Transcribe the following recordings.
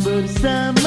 bersama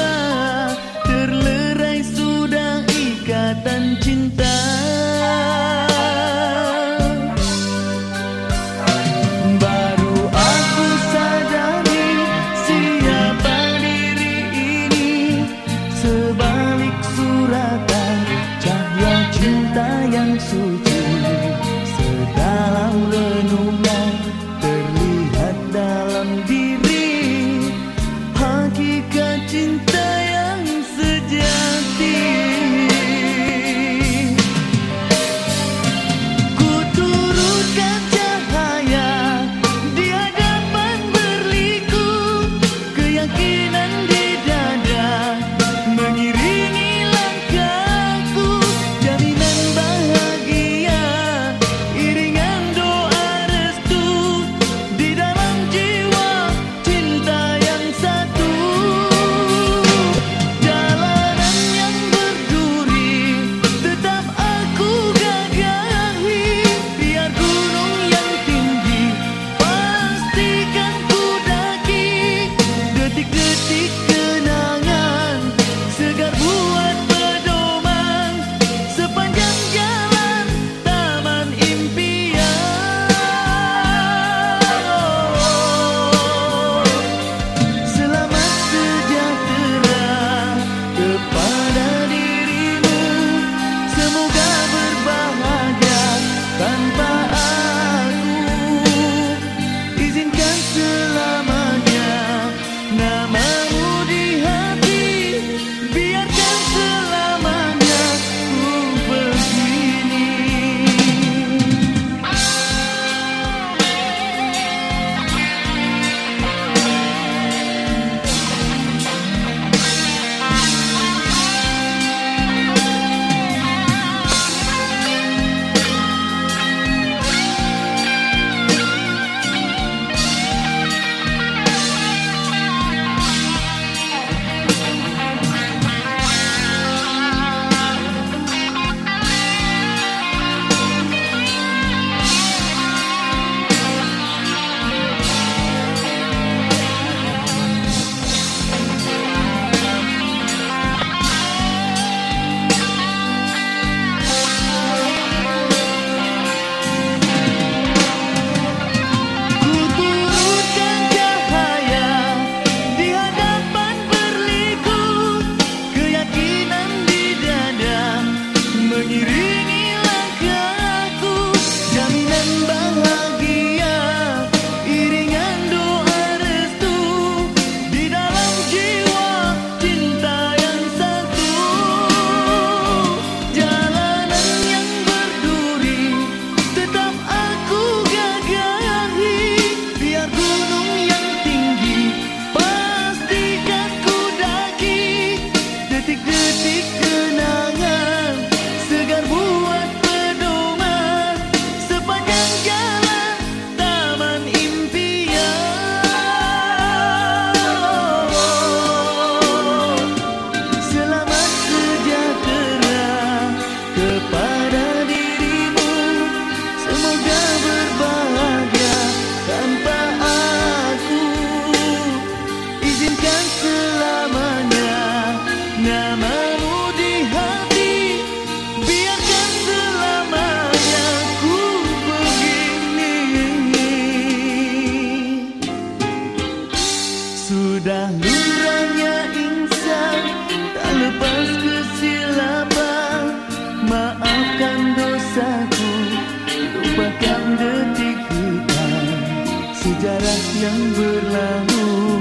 Sejarah yang berlalu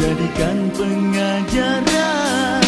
Jadikan pengajaran